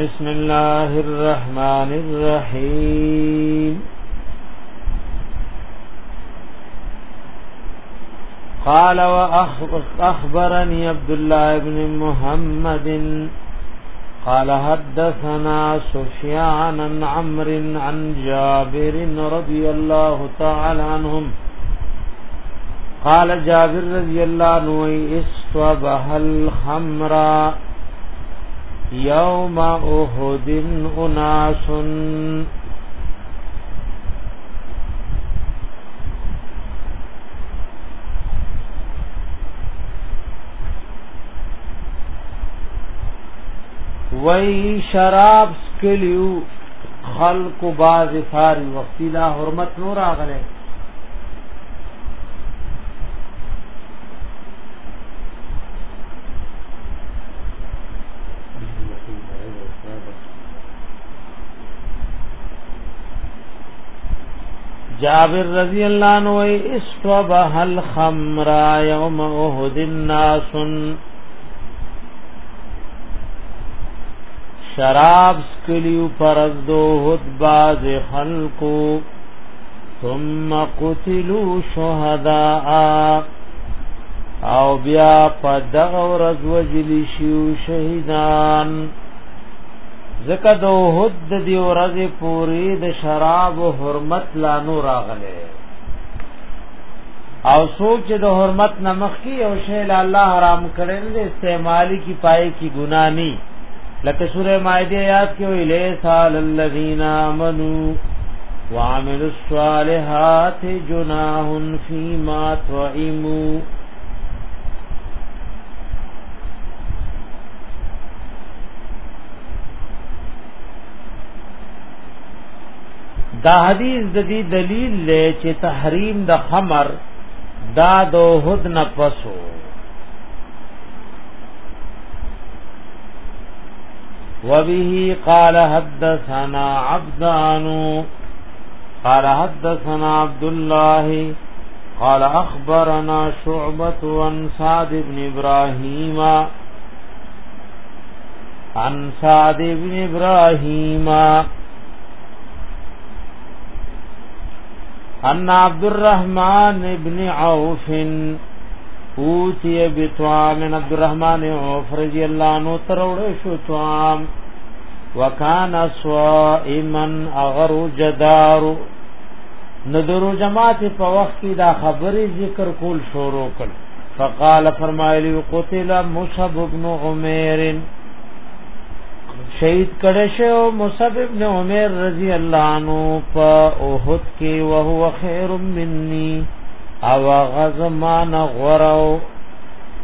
بسم الله الرحمن الرحيم قال وأخبرني عبد الله بن محمد قال حدثنا سفيان عن عمرو عن جابر رضي الله تعالى عنهم قال جابر رضي الله عنه استبه الخمر یوم احد اناس وی شراب سکلیو خلق باز ثاری وقتی لا حرمت نور آغلے جابر رضی اللہ عنہ استوبہ الخمر یوم احد الناس شراب سکلیو پرز دو حد باز خلقو ثم قتلوا شهداء او بیا په دغه ورځ وجلی شو شهیدان زکه د هد دی ورځې پوری د شراب او حرمت لا نو راغله او سوچ د حرمت نمخ کی او شی له الله حرام کړل د استعمالی کی پای کی ګنا نی لکه سوره مائده آیات کې ویل سال الذین امنو وعملوا الصالحات جناح فیما طعموا دا حدیث د دې دلیل لې چې تحریم د خمر دا د هد نه پسو وبه قال حدثنا عبدان قال حدثنا عبد الله قال اخبرنا شعبة عن سعد بن ابراهيم عن سعد بن ابراهيم ان عبد الرحمن ابن عوف اوتی بتوام عبد الرحمن عوف رضی الله عنه تروړ شو توام وکانا صائما اغر جدار ندرو جماعت په وخت کې دا خبرې ذکر کول شروع کړ فقال فرمایلی قتل مصعب بن عمیر شهید کړه شو مصعب ابن عمر رضی الله عنه په اوحد کې او هو خیر مني او غزمان غرو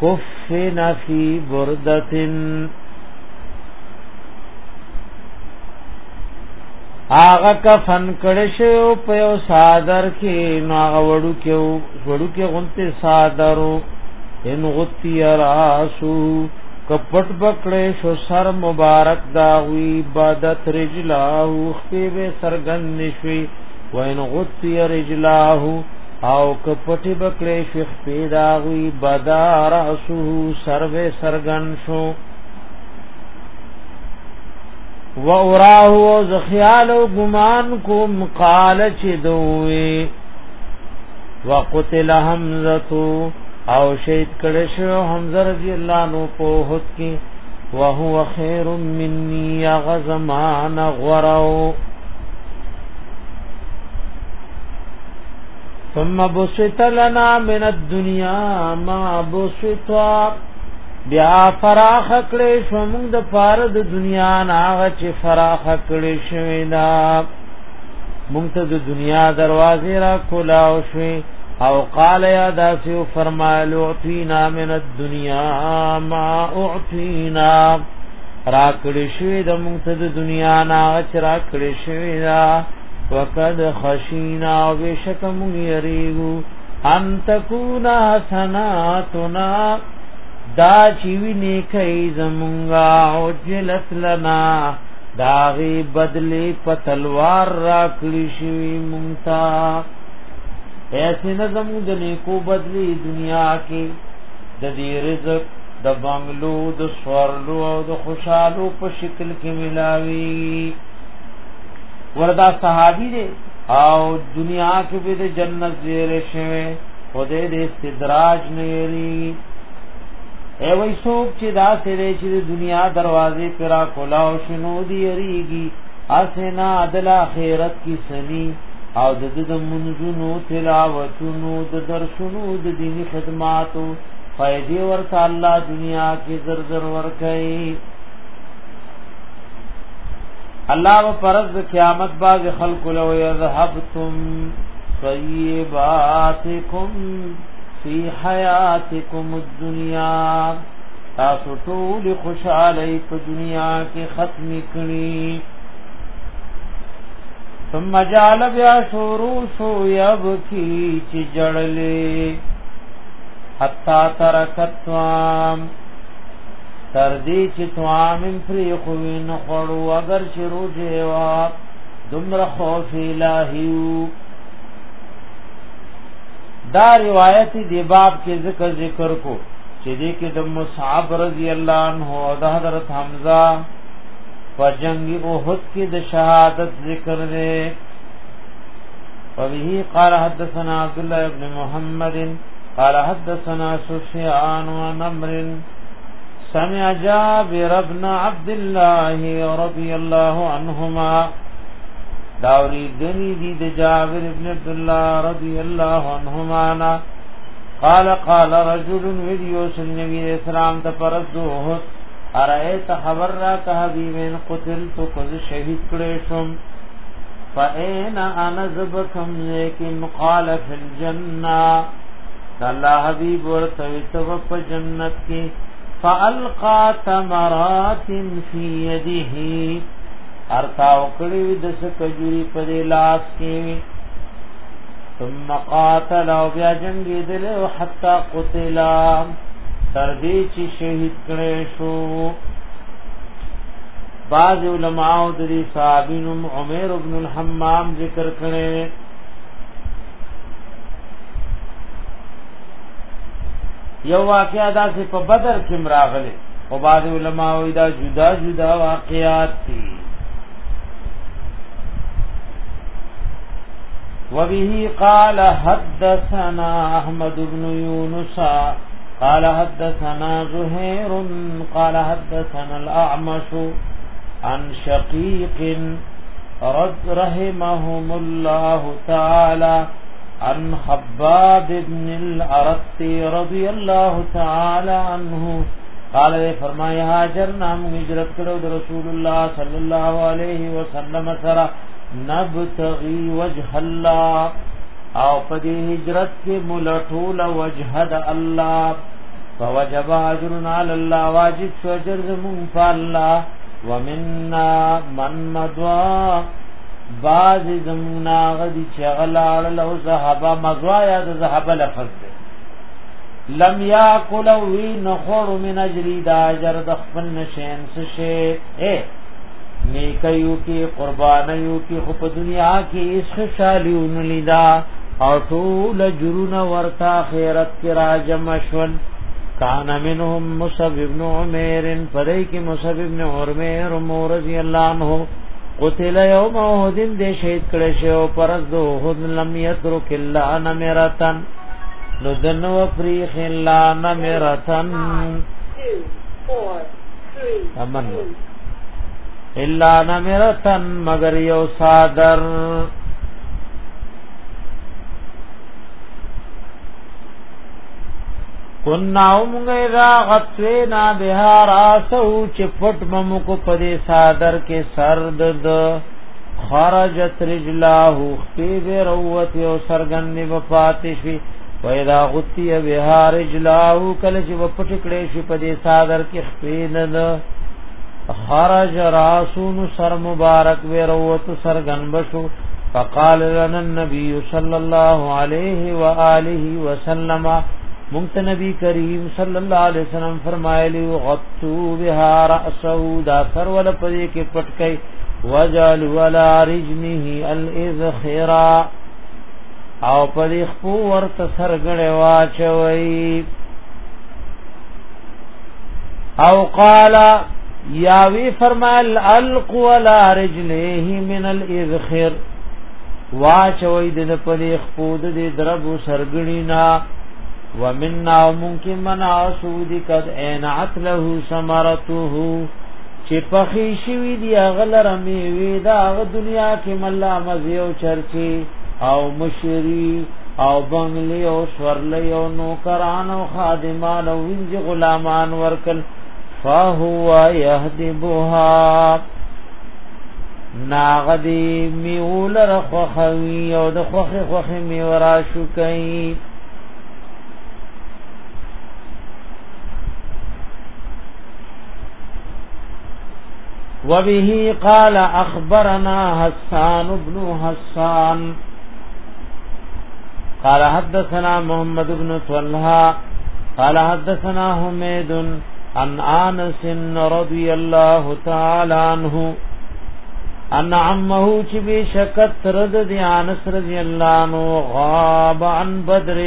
کفنا فی بردتن آغا کفن کړه شو په یو صادر کې ناغه وړو کې وړو کې غنته صادرو ان غتی راسو کپټ بکړې شو سر مبارک دا وی عبادت رجلاه خپې به سرګن نشوي وین غتی رجلاه او کپټ بکړې شو خپې دا وی بدار اسو سر به سرګن شو و اوراه زخیال او ګمان کوم قال چې دوی وقتل حمزه او شهید کړه شو حمزه رضی الله عنه په هوت کې وهو خير مني غزمان غرو ثم بسط لنا من الدنيا ما بسط بیا فراخ کړې شو موږ د فارد دنیا ناغه چې فراخ کړې شوې دا موږ ته د دنیا دروازې را کولاو شوې او قال یا داسیو فرمایل اعطینا من الدنیا ما اعطینا را کړی شوی د موږ ته د دنیا نه اچ را کړی شوی دا وقد خشینا وبشک موږ یریغو ان تکونا حسناتنا دا چیوی نیکی زمونگا او جلت لنا داغی بدلی پتلوار را کلی شوی مونتا ایسے نظم د نیکو بدلی دنیا کې د دې رزق د بنگلو د سوارلو او د خوشالو په شکل کې ملاوي وردا صحابي دي او دنیا کې به د جنت زیره شوه خدای دې استدراج نه لري اے وای څوک چې دا سره چې د دنیا دروازې پیرا کولا او شنو دی ریږي اسه نه عدل اخرت کی سنی او د د منځونو تلاوتونو د درسونو د دینی خدماتو فائدې ورته الله دنیا کې زر زر ورکړي الله و فرض قیامت باز خلق لو یذهبتم طیباتکم فی حیاتکم الدنیا تاسو ټول خوشاله په دنیا کې ختم کړئ ثم جعل بیا شورو شو یبکی چی جړلې حتا ترکتوام تر دې چې توام فری خوین خړو اگر شروع دیوا دمر خوف الہیو دا روایت دی باب کې ذکر ذکر کو چې دې کې د مصعب رضی الله عنه او د حضرت حمزه په جنگ احد کې د شهادت ذکر دی وبه قال حدثنا عبد الله بن محمد قال حدثنا سفيان عن عمرو سمع جابر بن عبد الله رضي الله عنهما داوری دنی دی د جابر ابن عبد الله رضی الله عنهما نا قال قال رجل ویدیو سن نبی اسلام ته پرځو ارایت خبر را که حبیبین قتل تو کز شهید کړې شم فاین انا زبکم لیکن قال فی الجنه الله حبیب ورته تو په جنت کې فالقى ثمرات فی یده ارتاو کړی د سکجوري په لاس کې ثم قاتل او بیا جنگیدل او حتا قتلام تر دې چې شهید کړي شو بعض علماء د دې صحابین عمر ابن الحمام ذکر کړي یو واقعا داسې په بدر کې مراغله او بعض علماء وی دا جدا جدا واقعات دي وبه قال حدثنا احمد بن يونس قال حدثنا زهير قال حدثنا الأعمش عن شقيق رد رحمهم الله تعالى عن حباب بن الارتی رضي الله تعالى عنه قال وی فرمائي هاجرنا هجرت کړو رسول الله صلى الله عليه وسلم سره نبتغي وجه الله او په هجرت کې ملټول الله فوجب اجرنا على الله واجب شو اجر زمون فالله ومنا من مدوا باز زمنا غدي چغلال لو ذهب مزوا یا ذهب لفظ ده لم یاکل وی نخور من اجری دا اجر د خپل نشین سشه اے نیکیو کی قربانیو کی خو په دنیا کې اس شالیون لیدا او ټول جرونه ورتا خیرت کې را جمع شول وکانا منهم مصعب ابن عمر پرې کې مصعب ابن عمر مو رضی الله عنه قتل یوم احد دې شهید کړي شو پرز دو احد لم يترك الا انا مرتن نو دن و فریخ الا انا مرتن امن الا انا مرتن مگر یو صادر کناو مونگی را غطوینا بها راسو چه پت ممکو پدی سادر کے سرد د خرجت رجلاهو خپی بی رووت و سرگنی بپاتشوی و اذا غطی بها رجلاهو کلچ بپٹکڑیشوی پدی سادر کے خپیند خرج راسون سر مبارک بی رووت سرگن بشو فقال لنا النبی صلی اللہ علیہ وآلہ وسلم وآلہ وسلم مونږ نبی کریم صلی الله علیه وسلم فرمایلی غطو بها راسه دا سر ول پدې کې پټکې وجال ولا رجمه الاذخرا او پدې خپو ورته سرګړې واچوي او قال یاوی فرمایل القوا ولا رجله من الاذخر واچوي د پدې خپو د دربو سرګړینا ومنا ممکن من عسودی قد اینعت له سمرته چې پخې شوی دی اغل رمیوی دا اغ دنیا کې ملا مزی او چرچی او مشری او بنگلی او سورلی او نوکران او خادمان او انج غلامان ورکل فهو یهدبها ناغدی میول رخوخوی او د خوخ خوخ میورا شکئی وبه قال اخبرنا حسان بن حسان قال حدثنا محمد بن طلحه قال حدثنا حميد عن انس رضي الله تعالى عنه ان عمه چې بشکت رد دي انس رضي الله عنه غاب عن بدر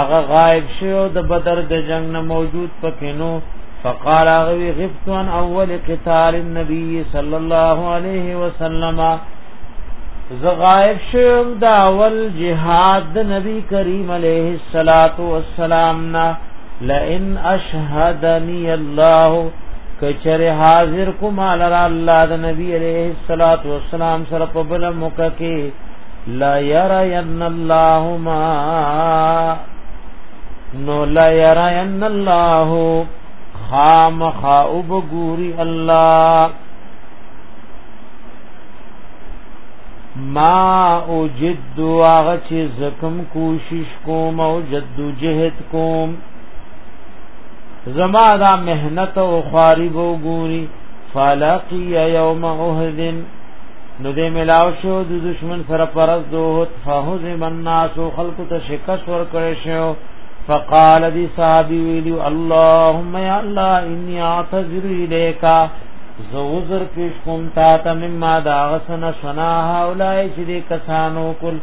اغه غائب شو د بدر د جنگ نه موجود پکینو فقال غوی غفت عن اول قتال النبي صلى الله عليه وسلم زغائب شوم دا اول جهاد دا نبی کریم علیہ الصلاة والسلام نا لئن اشهدنی اللہ کچر حاضر کم علر اللہ دا نبی علیہ الصلاة والسلام سر پبل مککی لا يرين الله ما نو لا يرين الله خام خاوب ګوري الله ما او جد واغ چې زکم کوشش کوم او جد جهد کوم زما دا مهنت او خارب ګوري فلقي يوم احد نو دې ملاو شو د دشمن سره پرز دوه فهو من ناس خلق ته شکست ور کړې شو فقال دی صحابی ویلو اللهم یا الله انی اعتذر الیک زوزر پیش کوم تا ته مما دا غسن شنا هؤلاء چې کسانو کل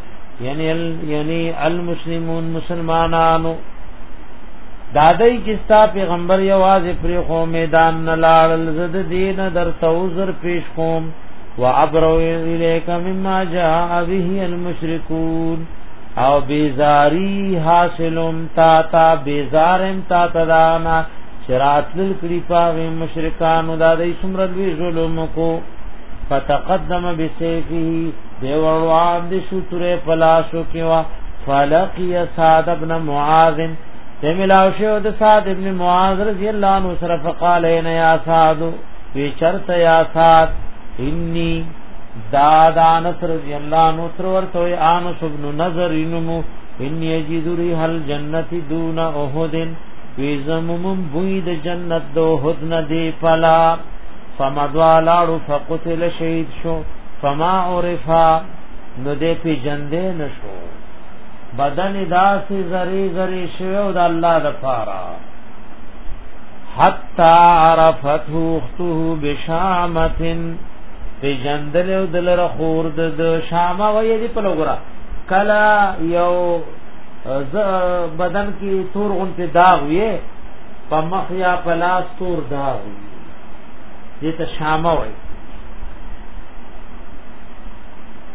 یعنی یعنی المسلمون مسلمانانو دادای کستا پیغمبر یواز پر خو میدان نلال زد دین در توزر پیش کوم وعبروا الیک مما جاء به المشرکون او بیزاری حاصلم تا تا بیزارم تا تا دانا شراتل کری پاغی مشرکانو دادی سمرلوی ظلم کو فتقدم بسیفه دیوروان دی شتر پلاسو کیوا فلقی سعد ابن معاذن تی ملاوشی او د سعد ابن معاذ رضی اللہ عنہ صرف قالین یا سعدو وی چرت یا سعد انی داد انس رضی الله عنه تر ورته انس ابن نظر انمو ان یجد ریح الجنه دون احد ویزمم بوی د جنت دو احد ندی پلا فمدوالاړو فقتل شهید شو فما عرفا نو دې پی جندې نشو بدن داسې زری زری شو د الله د فارا حتا عرفته اخته بشامتن پی جندل او دلر خور د شاما وې دی په لګرا کلا یو بدن کې تور غونټه داغ وې په مخ یا پلاس تور داغ وې دې ته شاما وې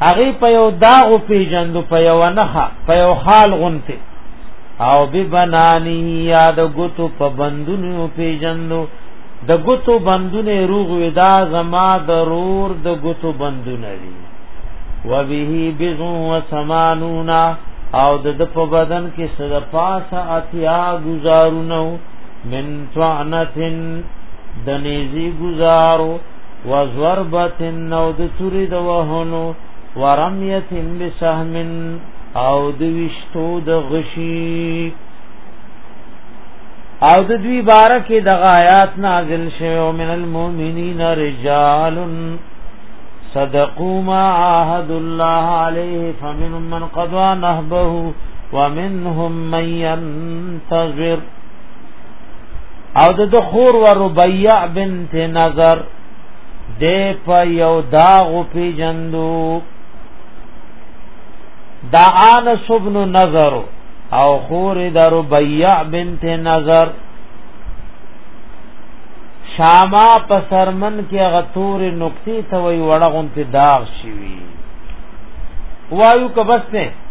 هغه په یو داغ په جندو په یو نه په یو حال غونټه او به بنانی یاد ګوتو په بندونو په جندو د ګوتو بندونه روغ ودا زما ضرور د ګوتو بندونه دي و به بذ و سمانونا او د په بدن کې سره پاسه اتیا گزارونو من طعنتن د نېزي گزارو و زربتن نو د توري د وهنو ورمیتن بسهمن او د وشتو د غشی او د دوی بارکه د آیات نازل شوه او من المؤمنین رجال صدقوا ما عهد الله عليه فمنهم من قضى نهبه ومنهم من ينتظر او د خور و ربيع بنت نظر د په یو داغ پی جندو دا آنس ابن نظرو او خور در ربیع بنت نظر شاما پسرمن کې غتور نقطې ته وی وړغون ته داغ شي وی وایو که بس نه